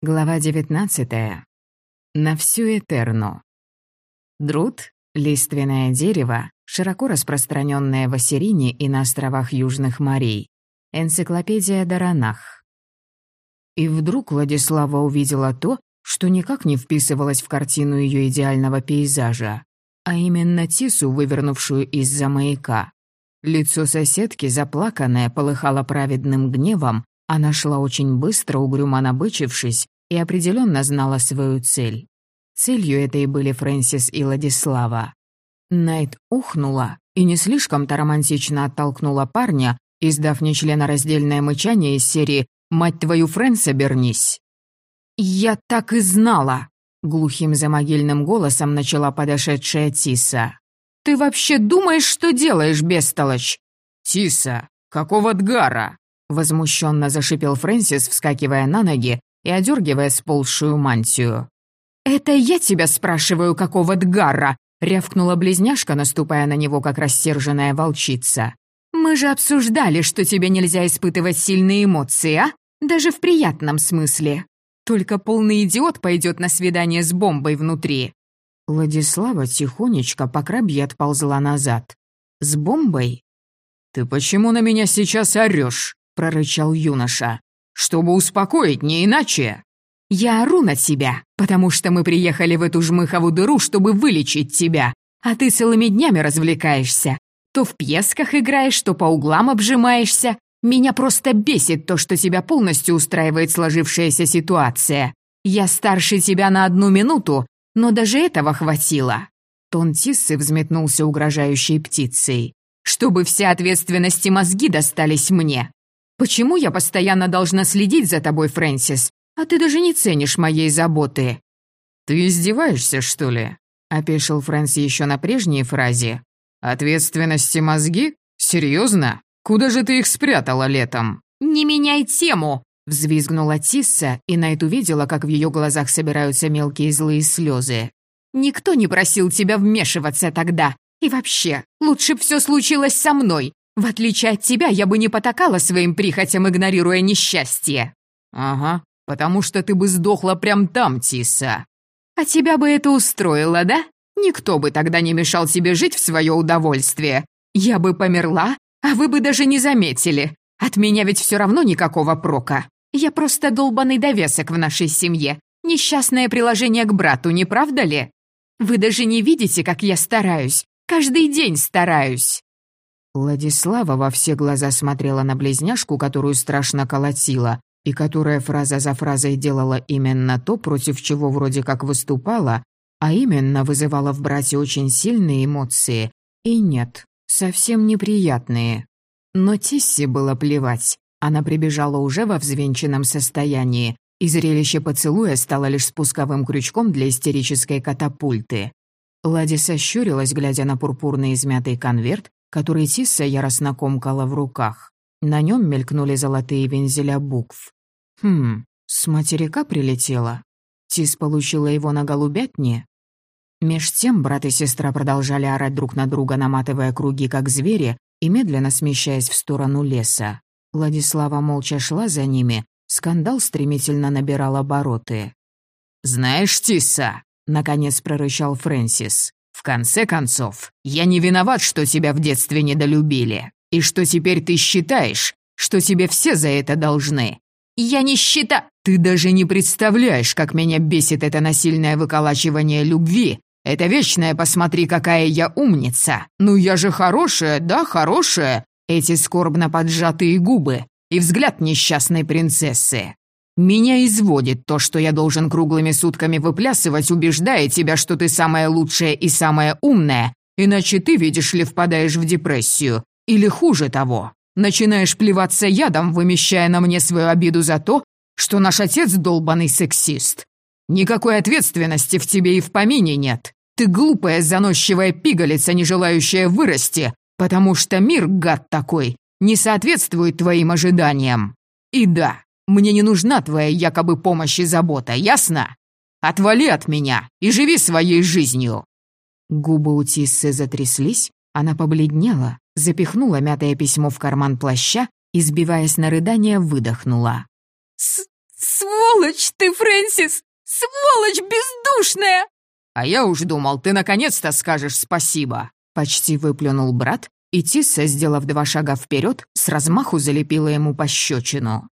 Глава 19. На всю Этерну. Друт — лиственное дерево, широко распространенное в Ассирине и на островах Южных морей. Энциклопедия Даранах. И вдруг Владислава увидела то, что никак не вписывалось в картину ее идеального пейзажа, а именно Тису, вывернувшую из-за маяка. Лицо соседки, заплаканное, полыхало праведным гневом, она шла очень быстро, угрюмо набычившись, и определенно знала свою цель. Целью этой были Фрэнсис и Ладислава. Найт ухнула и не слишком-то романтично оттолкнула парня, издав нечленораздельное мычание из серии «Мать твою, Фрэнс, обернись!» «Я так и знала!» — глухим замогильным голосом начала подошедшая Тиса. «Ты вообще думаешь, что делаешь, бестолочь?» «Тиса, какого дгара?» Возмущенно зашипел Фрэнсис, вскакивая на ноги и одергивая сползшую мантию. «Это я тебя спрашиваю, какого Дгарра?» — рявкнула близняшка, наступая на него, как рассерженная волчица. «Мы же обсуждали, что тебе нельзя испытывать сильные эмоции, а? Даже в приятном смысле. Только полный идиот пойдет на свидание с бомбой внутри». Владислава тихонечко по крабье отползла назад. «С бомбой?» «Ты почему на меня сейчас орешь?» Прорычал юноша. «Чтобы успокоить, не иначе!» «Я ору на тебя, потому что мы приехали в эту жмыхову дыру, чтобы вылечить тебя, а ты целыми днями развлекаешься. То в пьесках играешь, то по углам обжимаешься. Меня просто бесит то, что тебя полностью устраивает сложившаяся ситуация. Я старше тебя на одну минуту, но даже этого хватило». Тон Тиссы взметнулся угрожающей птицей. «Чтобы все ответственности мозги достались мне. Почему я постоянно должна следить за тобой, Фрэнсис, а ты даже не ценишь моей заботы?» «Ты издеваешься, что ли?» — опешил Фрэнси еще на прежней фразе. «Ответственности мозги? Серьезно? Куда же ты их спрятала летом?» «Не меняй тему!» — взвизгнула Тисса, и Найт увидела, как в ее глазах собираются мелкие злые слезы. «Никто не просил тебя вмешиваться тогда. И вообще, лучше б все случилось со мной. В отличие от тебя, я бы не потакала своим прихотям, игнорируя несчастье». «Ага, потому что ты бы сдохла прям там, Тиса». «А тебя бы это устроило, да? Никто бы тогда не мешал тебе жить в свое удовольствие. Я бы померла, а вы бы даже не заметили. От меня ведь все равно никакого прока. Я просто долбанный довесок в нашей семье. Несчастное приложение к брату, не правда ли? Вы даже не видите, как я стараюсь. Каждый день стараюсь». Владислава во все глаза смотрела на близняшку, которую страшно колотила, и которая фраза за фразой делала именно то, против чего вроде как выступала, а именно вызывала в брате очень сильные эмоции. И нет, совсем неприятные. Но Тисси было плевать. Она прибежала уже во взвинченном состоянии, и зрелище поцелуя стало лишь спусковым крючком для истерической катапульты. Лади сощурилась, глядя на пурпурный измятый конверт, который Тисса яростно комкала в руках. На нем мелькнули золотые вензеля букв. Хм, с материка прилетела. Тис получила его на голубятне. Меж тем брат и сестра продолжали орать друг на друга, наматывая круги, как звери, и медленно смещаясь в сторону леса. Владислава молча шла за ними, скандал стремительно набирал обороты. «Знаешь, Тисса!» — наконец прорычал Фрэнсис. В конце концов, я не виноват, что тебя в детстве недолюбили. И что теперь ты считаешь, что тебе все за это должны. Я не считаю... Ты даже не представляешь, как меня бесит это насильное выколачивание любви. Это вечное «посмотри, какая я умница». Ну я же хорошая, да, хорошая. Эти скорбно поджатые губы и взгляд несчастной принцессы. Меня изводит то, что я должен круглыми сутками выплясывать, убеждая тебя, что ты самая лучшая и самая умная, иначе ты, видишь ли, впадаешь в депрессию. Или хуже того, начинаешь плеваться ядом, вымещая на мне свою обиду за то, что наш отец долбанный сексист. Никакой ответственности в тебе и в помине нет. Ты глупая, заносчивая пигалица, не желающая вырасти, потому что мир, гад такой, не соответствует твоим ожиданиям. И да, мне не нужна твоя якобы помощь и забота, ясно? Отвали от меня и живи своей жизнью!» Губы у Тиссы затряслись, она побледнела, запихнула мятое письмо в карман плаща и, сбиваясь на рыдание, выдохнула. С «Сволочь ты, Фрэнсис! Сволочь бездушная!» «А я уж думал, ты наконец-то скажешь спасибо!» Почти выплюнул брат, и Тисса, сделав два шага вперед, с размаху залепила ему пощечину.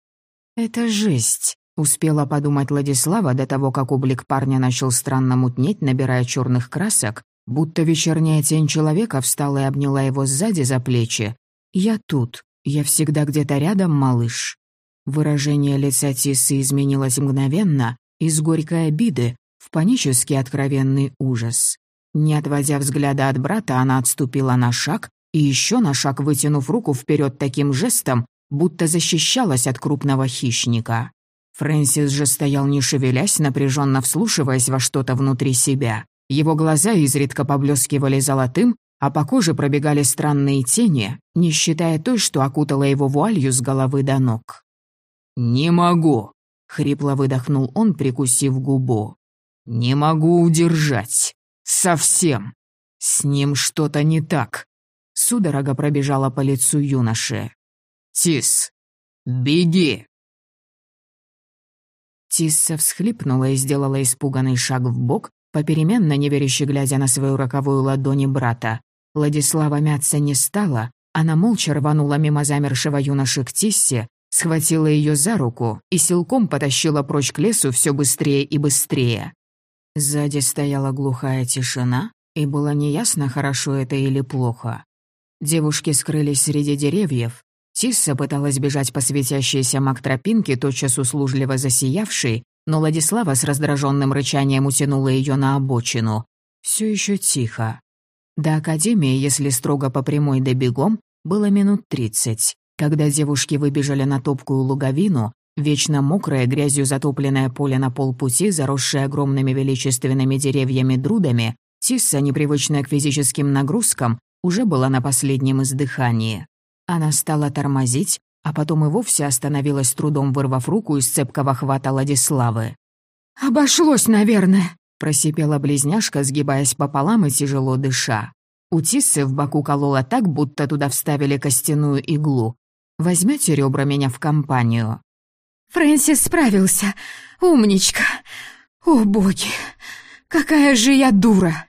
«Это жесть», — успела подумать Владислава до того, как облик парня начал странно мутнеть, набирая черных красок, будто вечерняя тень человека встала и обняла его сзади за плечи. «Я тут. Я всегда где-то рядом, малыш». Выражение лица Тиссы изменилось мгновенно, из горькой обиды в панический откровенный ужас. Не отводя взгляда от брата, она отступила на шаг и еще на шаг вытянув руку вперед таким жестом, будто защищалась от крупного хищника. Фрэнсис же стоял не шевелясь, напряженно вслушиваясь во что-то внутри себя. Его глаза изредка поблескивали золотым, а по коже пробегали странные тени, не считая той, что окутала его вуалью с головы до ног. «Не могу», — хрипло выдохнул он, прикусив губу. «Не могу удержать. Совсем. С ним что-то не так». Судорога пробежала по лицу юноши. «Тис, беги!» Тисса всхлипнула и сделала испуганный шаг в бок, попеременно неверяще глядя на свою роковую ладони брата. Владислава мяться не стала, она молча рванула мимо замершего юноши к Тиссе, схватила ее за руку и силком потащила прочь к лесу все быстрее и быстрее. Сзади стояла глухая тишина, и было неясно, хорошо это или плохо. Девушки скрылись среди деревьев. Тисса пыталась бежать по светящейся маг-тропинке, тотчас услужливо засиявшей, но Владислава с раздраженным рычанием утянула ее на обочину. Все еще тихо. До академии, если строго по прямой да бегом, было минут тридцать. Когда девушки выбежали на топкую луговину, вечно мокрое, грязью затопленное поле на полпути, заросшее огромными величественными деревьями-друдами, Тисса, непривычная к физическим нагрузкам, уже была на последнем издыхании. Она стала тормозить, а потом и вовсе остановилась трудом, вырвав руку из цепкого хвата Ладиславы. «Обошлось, наверное», — просипела близняшка, сгибаясь пополам и тяжело дыша. У Тиссы в боку колола так, будто туда вставили костяную иглу, Возьмете ребра меня в компанию?» «Фрэнсис справился. Умничка. О, боги, какая же я дура.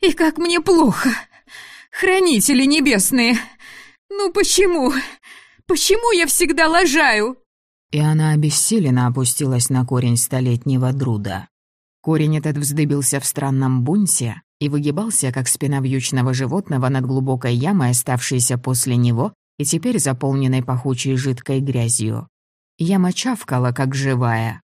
И как мне плохо. Хранители небесные. Ну почему? Почему я всегда лажаю?» И она обессиленно опустилась на корень столетнего друда. Корень этот вздыбился в странном бунте и выгибался, как спина вьючного животного над глубокой ямой, оставшейся после него, и теперь заполненной пахучей жидкой грязью. Яма чавкала, как живая.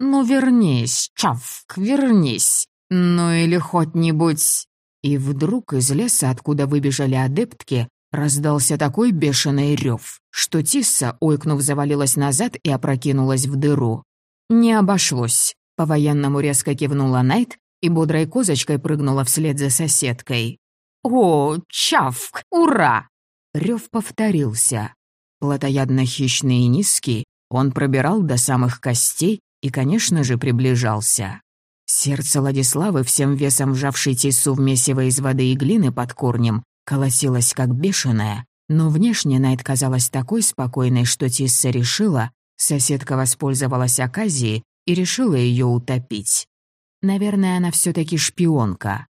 «Ну вернись, Чавк, вернись! Ну или хоть-нибудь...» И вдруг из леса, откуда выбежали адептки, раздался такой бешеный рев, что Тисса, ойкнув, завалилась назад и опрокинулась в дыру. Не обошлось. По-военному резко кивнула Найт и бодрой козочкой прыгнула вслед за соседкой. «О, Чавк, ура!» Рев повторился. Плотоядно-хищный и низкий, он пробирал до самых костей и, конечно же, приближался. Сердце Владиславы, всем весом вжавшей тису в месиво из воды и глины под корнем, колосилось как бешеное, но внешне Найт казалась такой спокойной, что Тисса решила, соседка воспользовалась оказией и решила ее утопить. Наверное, она все таки шпионка.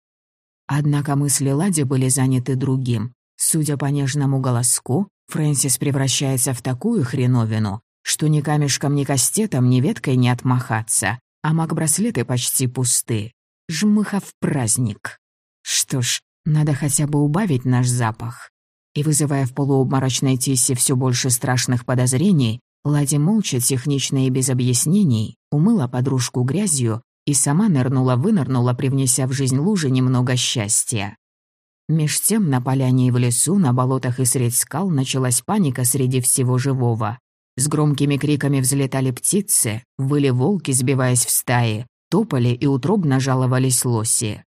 Однако мысли Лади были заняты другим. Судя по нежному голоску, Фрэнсис превращается в такую хреновину, что ни камешком, ни кастетом, ни веткой не отмахаться, а маг-браслеты почти пусты. Жмыха в праздник. Что ж, надо хотя бы убавить наш запах. И вызывая в полуобморочной тисе все больше страшных подозрений, Лади молча, технично и без объяснений, умыла подружку грязью и сама нырнула-вынырнула, привнеся в жизнь лужи немного счастья. Меж тем на поляне и в лесу, на болотах и средь скал началась паника среди всего живого. С громкими криками взлетали птицы, выли волки, сбиваясь в стаи, топали и утробно жаловались лоси.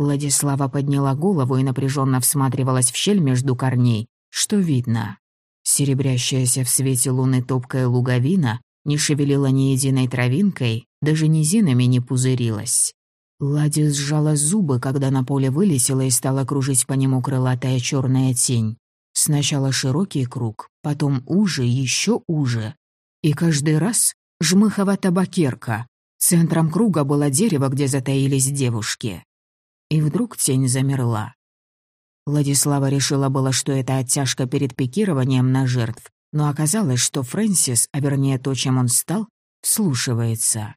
Владислава подняла голову и напряженно всматривалась в щель между корней. Что видно? Серебрящаяся в свете луны топкая луговина не шевелила ни единой травинкой, даже низинами не пузырилась. Лади сжала зубы, когда на поле вылетела и стала кружить по нему крылатая черная тень. Сначала широкий круг, потом уже, еще уже. И каждый раз Жмыхова табакерка. Центром круга было дерево, где затаились девушки. И вдруг тень замерла. Владислава решила было, что это оттяжка перед пикированием на жертв, но оказалось, что Фрэнсис, а вернее то, чем он стал, вслушивается.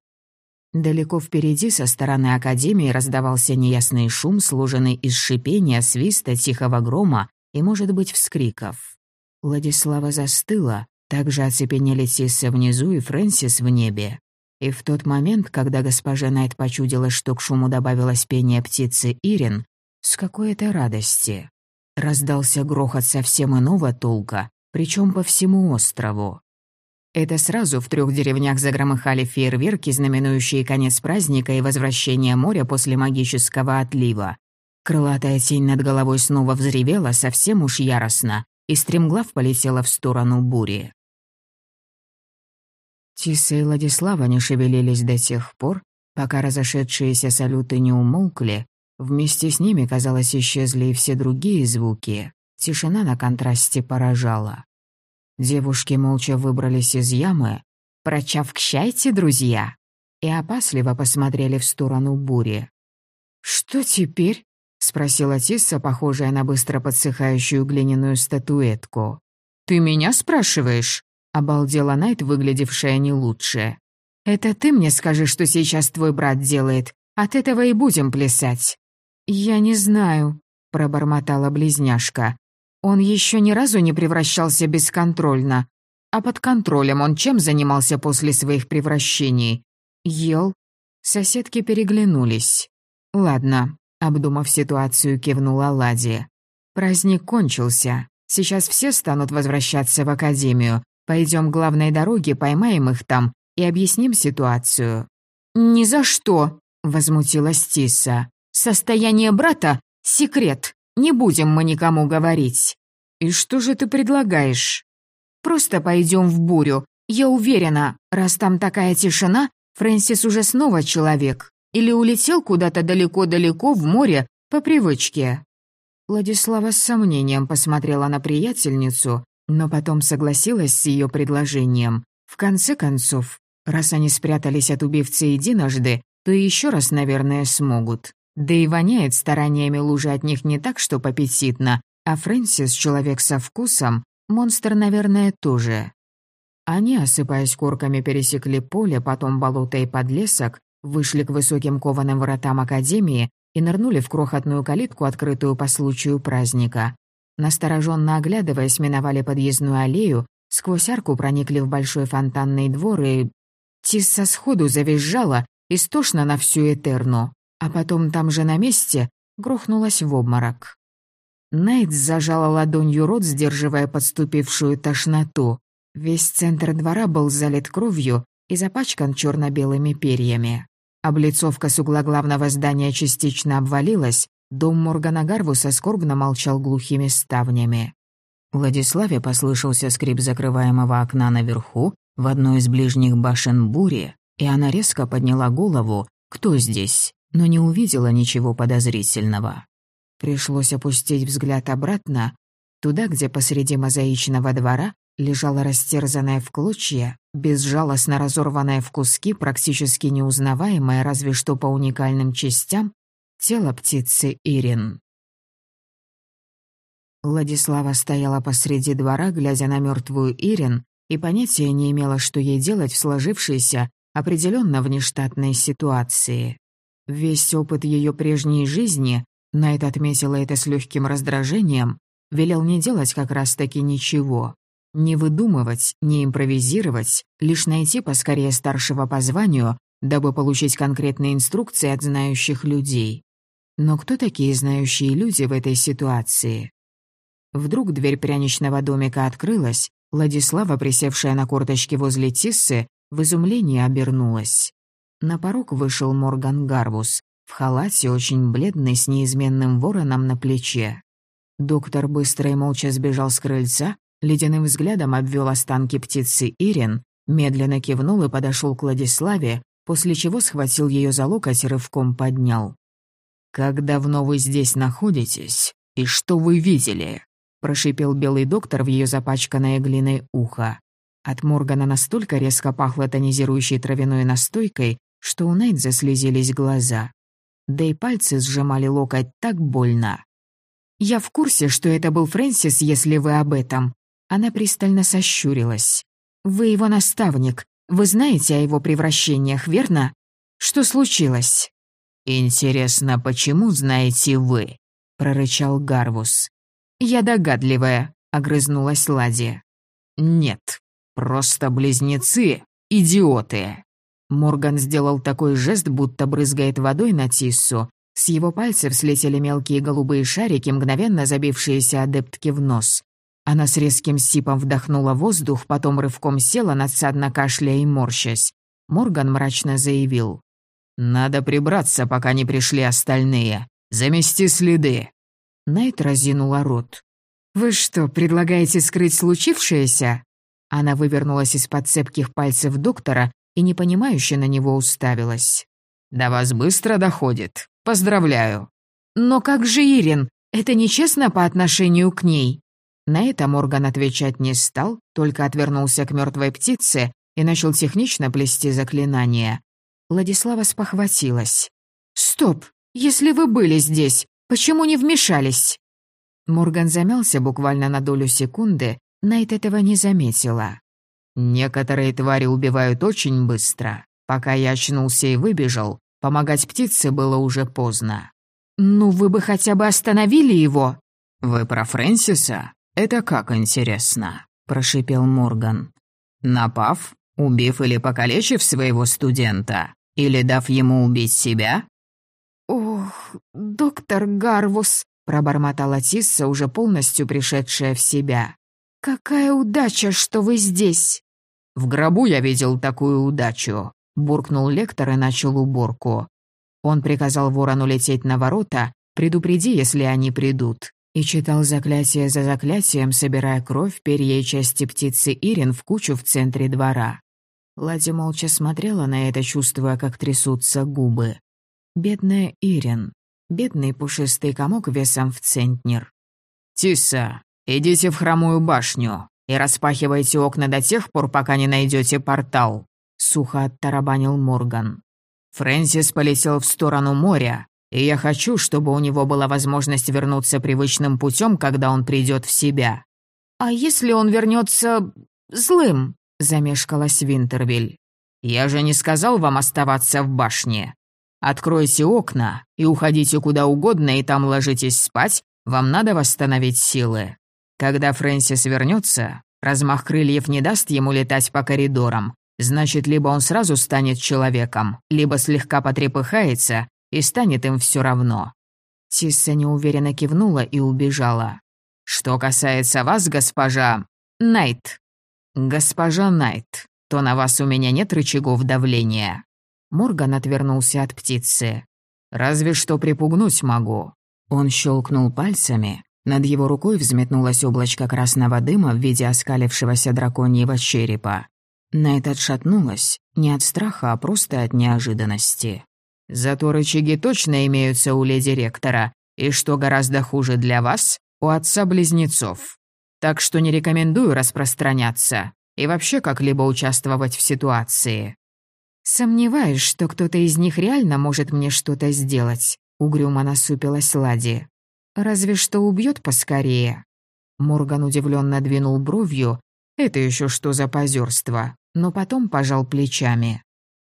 Далеко впереди со стороны Академии раздавался неясный шум, сложенный из шипения, свиста, тихого грома и, может быть, вскриков. Владислава застыла, также оцепенели Тисса внизу и Фрэнсис в небе. И в тот момент, когда госпожа Найт почудилась, что к шуму добавилось пение птицы Ирин, с какой-то радости. Раздался грохот совсем иного толка, причем по всему острову. Это сразу в трех деревнях загромыхали фейерверки, знаменующие конец праздника и возвращение моря после магического отлива. Крылатая тень над головой снова взревела совсем уж яростно, и стремглав полетела в сторону бури. Тиса и Владислава не шевелились до тех пор, пока разошедшиеся салюты не умолкли, вместе с ними, казалось, исчезли и все другие звуки. Тишина на контрасте поражала. Девушки молча выбрались из ямы, прочавкщайте, друзья, и опасливо посмотрели в сторону бури. «Что теперь?» — спросила Тисса, похожая на быстро подсыхающую глиняную статуэтку. «Ты меня спрашиваешь?» — обалдела Найт, выглядевшая не лучше. «Это ты мне скажи, что сейчас твой брат делает. От этого и будем плясать». «Я не знаю», — пробормотала близняшка. Он еще ни разу не превращался бесконтрольно. А под контролем он чем занимался после своих превращений? Ел. Соседки переглянулись. «Ладно», — обдумав ситуацию, кивнула Лади. «Праздник кончился. Сейчас все станут возвращаться в академию. Пойдем к главной дороге, поймаем их там и объясним ситуацию». «Ни за что», — возмутилась Тиса. «Состояние брата — секрет. Не будем мы никому говорить». «И что же ты предлагаешь?» «Просто пойдем в бурю. Я уверена, раз там такая тишина, Фрэнсис уже снова человек. Или улетел куда-то далеко-далеко в море по привычке». Владислава с сомнением посмотрела на приятельницу, но потом согласилась с ее предложением. В конце концов, раз они спрятались от убивцы единожды, то еще раз, наверное, смогут. Да и воняет стараниями лужи от них не так, что аппетитно, а Фрэнсис — человек со вкусом, монстр, наверное, тоже. Они, осыпаясь корками, пересекли поле, потом болото и подлесок, вышли к высоким кованым воротам Академии и нырнули в крохотную калитку, открытую по случаю праздника. Настороженно оглядываясь, миновали подъездную аллею, сквозь арку проникли в большой фонтанный двор и... Тисса сходу завизжала, истошно на всю Этерну а потом там же на месте грохнулась в обморок. Найт зажала ладонью рот, сдерживая подступившую тошноту. Весь центр двора был залит кровью и запачкан черно-белыми перьями. Облицовка с угла главного здания частично обвалилась, дом Моргана Гарвуса скорбно молчал глухими ставнями. Владиславе послышался скрип закрываемого окна наверху, в одной из ближних башен бури, и она резко подняла голову. «Кто здесь?» но не увидела ничего подозрительного. Пришлось опустить взгляд обратно, туда, где посреди мозаичного двора лежала растерзанная в клочья, безжалостно разорванная в куски, практически неузнаваемая разве что по уникальным частям, тело птицы Ирин. Владислава стояла посреди двора, глядя на мертвую Ирин, и понятия не имела, что ей делать в сложившейся, определенно внештатной ситуации. Весь опыт ее прежней жизни, Найт отметила это с легким раздражением, велел не делать как раз-таки ничего. Не выдумывать, не импровизировать, лишь найти поскорее старшего по званию, дабы получить конкретные инструкции от знающих людей. Но кто такие знающие люди в этой ситуации? Вдруг дверь пряничного домика открылась, Владислава, присевшая на корточки возле Тиссы, в изумлении обернулась. На порог вышел Морган Гарвус, в халате, очень бледный, с неизменным вороном на плече. Доктор быстро и молча сбежал с крыльца, ледяным взглядом обвел останки птицы Ирин, медленно кивнул и подошел к Владиславе, после чего схватил ее за локоть и рывком поднял. «Как давно вы здесь находитесь? И что вы видели?» — прошипел белый доктор в ее запачканное глиной ухо. От Моргана настолько резко пахло тонизирующей травяной настойкой, что у Найт заслезились глаза. Да и пальцы сжимали локоть так больно. «Я в курсе, что это был Фрэнсис, если вы об этом». Она пристально сощурилась. «Вы его наставник. Вы знаете о его превращениях, верно? Что случилось?» «Интересно, почему знаете вы?» — прорычал Гарвус. «Я догадливая», — огрызнулась Лади. «Нет, просто близнецы, идиоты». Морган сделал такой жест, будто брызгает водой на Тиссу. С его пальцев слетели мелкие голубые шарики, мгновенно забившиеся адептки в нос. Она с резким сипом вдохнула воздух, потом рывком села, надсадно кашляя и морщась. Морган мрачно заявил. «Надо прибраться, пока не пришли остальные. Замести следы». Найт разинула рот. «Вы что, предлагаете скрыть случившееся?» Она вывернулась из-под цепких пальцев доктора и непонимающе на него уставилась. «До вас быстро доходит. Поздравляю». «Но как же Ирин? Это нечестно по отношению к ней». На это Морган отвечать не стал, только отвернулся к мертвой птице и начал технично плести заклинание. Владислава спохватилась. «Стоп! Если вы были здесь, почему не вмешались?» Морган замялся буквально на долю секунды, Найт этого не заметила. «Некоторые твари убивают очень быстро. Пока я очнулся и выбежал, помогать птице было уже поздно». «Ну, вы бы хотя бы остановили его!» «Вы про Фрэнсиса? Это как интересно?» – прошипел Морган. «Напав? Убив или покалечив своего студента? Или дав ему убить себя?» «Ох, доктор Гарвус», — пробормотала Тисса, уже полностью пришедшая в себя. «Какая удача, что вы здесь!» «В гробу я видел такую удачу», — буркнул лектор и начал уборку. Он приказал ворону лететь на ворота, предупреди, если они придут, и читал заклятие за заклятием, собирая кровь, перья и части птицы Ирин в кучу в центре двора. Лади молча смотрела на это, чувствуя, как трясутся губы. Бедная Ирин. Бедный пушистый комок весом в центнер. «Тиса, идите в хромую башню и распахивайте окна до тех пор, пока не найдете портал», — сухо оттарабанил Морган. «Фрэнсис полетел в сторону моря, и я хочу, чтобы у него была возможность вернуться привычным путем, когда он придет в себя». «А если он вернется злым?» замешкалась Винтервиль. «Я же не сказал вам оставаться в башне. Откройте окна и уходите куда угодно, и там ложитесь спать, вам надо восстановить силы. Когда Фрэнсис вернется, размах крыльев не даст ему летать по коридорам, значит, либо он сразу станет человеком, либо слегка потрепыхается и станет им все равно». Тисса неуверенно кивнула и убежала. «Что касается вас, госпожа Найт, «Госпожа Найт, то на вас у меня нет рычагов давления». Морган отвернулся от птицы. «Разве что припугнуть могу». Он щелкнул пальцами. Над его рукой взметнулось облачко красного дыма в виде оскалившегося драконьего черепа. Найт отшатнулась, не от страха, а просто от неожиданности. «Зато рычаги точно имеются у леди ректора, и что гораздо хуже для вас, у отца-близнецов. Так что не рекомендую распространяться и вообще как-либо участвовать в ситуации. Сомневаюсь, что кто-то из них реально может мне что-то сделать, угрюмо насупилась Лади. Разве что убьет поскорее. Морган удивленно двинул бровью. Это еще что за позерство? Но потом пожал плечами.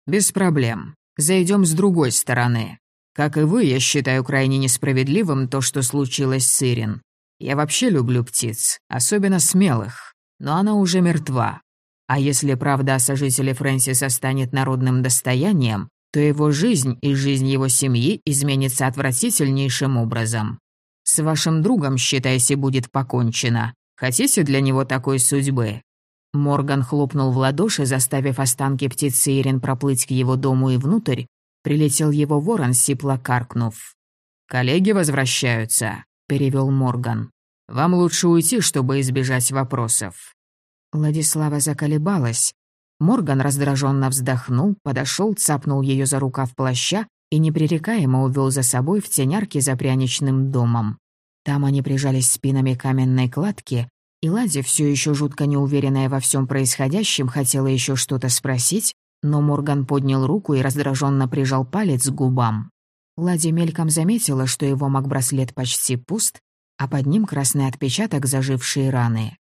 Без проблем. Зайдем с другой стороны. Как и вы, я считаю крайне несправедливым то, что случилось с Ирин. Я вообще люблю птиц, особенно смелых, но она уже мертва. А если правда о сожителе Фрэнсиса станет народным достоянием, то его жизнь и жизнь его семьи изменится отвратительнейшим образом. С вашим другом, считайте, будет покончено. Хотите для него такой судьбы?» Морган хлопнул в ладоши, заставив останки птицы Ирин проплыть к его дому и внутрь. Прилетел его ворон, сипло каркнув. «Коллеги возвращаются перевел Морган. «Вам лучше уйти, чтобы избежать вопросов». Владислава заколебалась. Морган раздраженно вздохнул, подошел, цапнул ее за рукав плаща и непререкаемо увел за собой в тень за пряничным домом. Там они прижались спинами к каменной кладке, И Ладя, все еще жутко неуверенная во всем происходящем, хотела еще что-то спросить, но Морган поднял руку и раздраженно прижал палец к губам. Ладя мельком заметила, что его макбраслет почти пуст, а под ним красный отпечаток зажившие раны.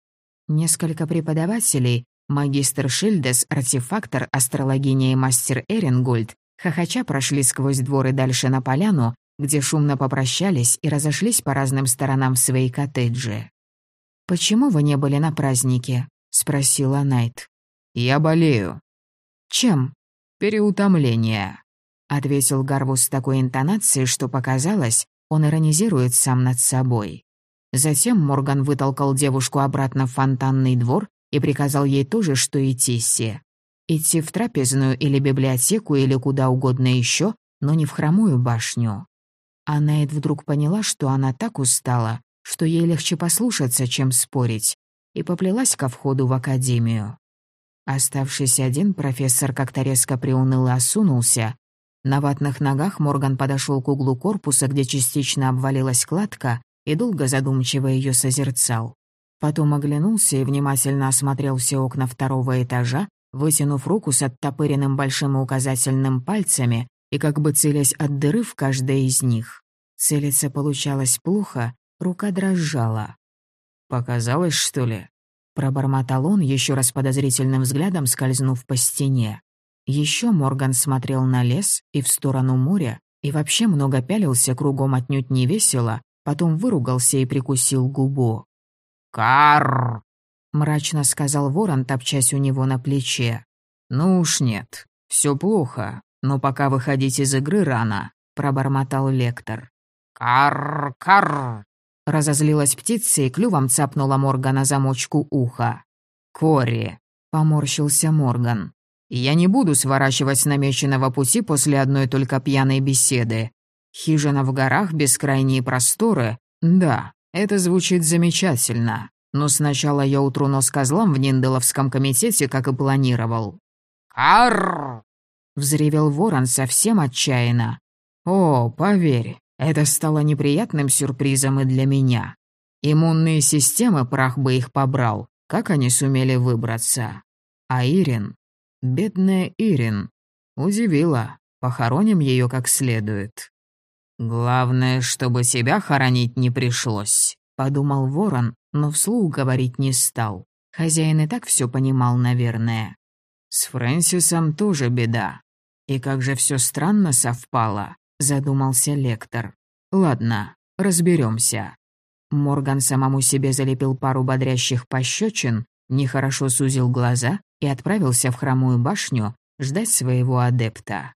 Несколько преподавателей, магистр Шильдес, артефактор, астрологиня и мастер Эренгольд, хохоча прошли сквозь двор и дальше на поляну, где шумно попрощались и разошлись по разным сторонам в свои коттеджи. «Почему вы не были на празднике?» — спросила Найт. «Я болею». «Чем?» «Переутомление», — ответил Гарвус с такой интонацией, что показалось, он иронизирует сам над собой. Затем Морган вытолкал девушку обратно в фонтанный двор и приказал ей тоже, что и Тисси. Идти в трапезную или библиотеку или куда угодно еще, но не в хромую башню. А Найт вдруг поняла, что она так устала, что ей легче послушаться, чем спорить, и поплелась ко входу в академию. Оставшись один, профессор как-то резко приуныл и осунулся. На ватных ногах Морган подошел к углу корпуса, где частично обвалилась кладка, и долго задумчиво ее созерцал. Потом оглянулся и внимательно осмотрел все окна второго этажа, вытянув руку с оттопыренным большим и указательным пальцами и как бы целясь от дыры в каждой из них. Целиться получалось плохо, рука дрожала. «Показалось, что ли?» Пробормотал он, еще раз подозрительным взглядом скользнув по стене. Еще Морган смотрел на лес и в сторону моря, и вообще много пялился кругом отнюдь не весело, потом выругался и прикусил губу. «Карр!» — мрачно сказал ворон, топчась у него на плече. «Ну уж нет, все плохо, но пока выходить из игры рано», — пробормотал лектор. «Карр, карр!» Разозлилась птица и клювом цапнула Моргана замочку уха. «Кори!» — поморщился Морган. «Я не буду сворачивать с намеченного пути после одной только пьяной беседы. Хижина в горах, бескрайние просторы. Да, это звучит замечательно. Но сначала я утру нос козлам в Нинделовском комитете, как и планировал». «Карр!» — взревел ворон совсем отчаянно. «О, поверь, это стало неприятным сюрпризом и для меня. Иммунные системы прах бы их побрал. Как они сумели выбраться? А Ирин? Бедная Ирин. Удивила. Похороним ее как следует. «Главное, чтобы себя хоронить не пришлось», — подумал ворон, но вслух говорить не стал. Хозяин и так все понимал, наверное. С Фрэнсисом тоже беда. И как же все странно совпало. — задумался лектор. «Ладно, разберемся. Морган самому себе залепил пару бодрящих пощечин, нехорошо сузил глаза и отправился в хромую башню ждать своего адепта.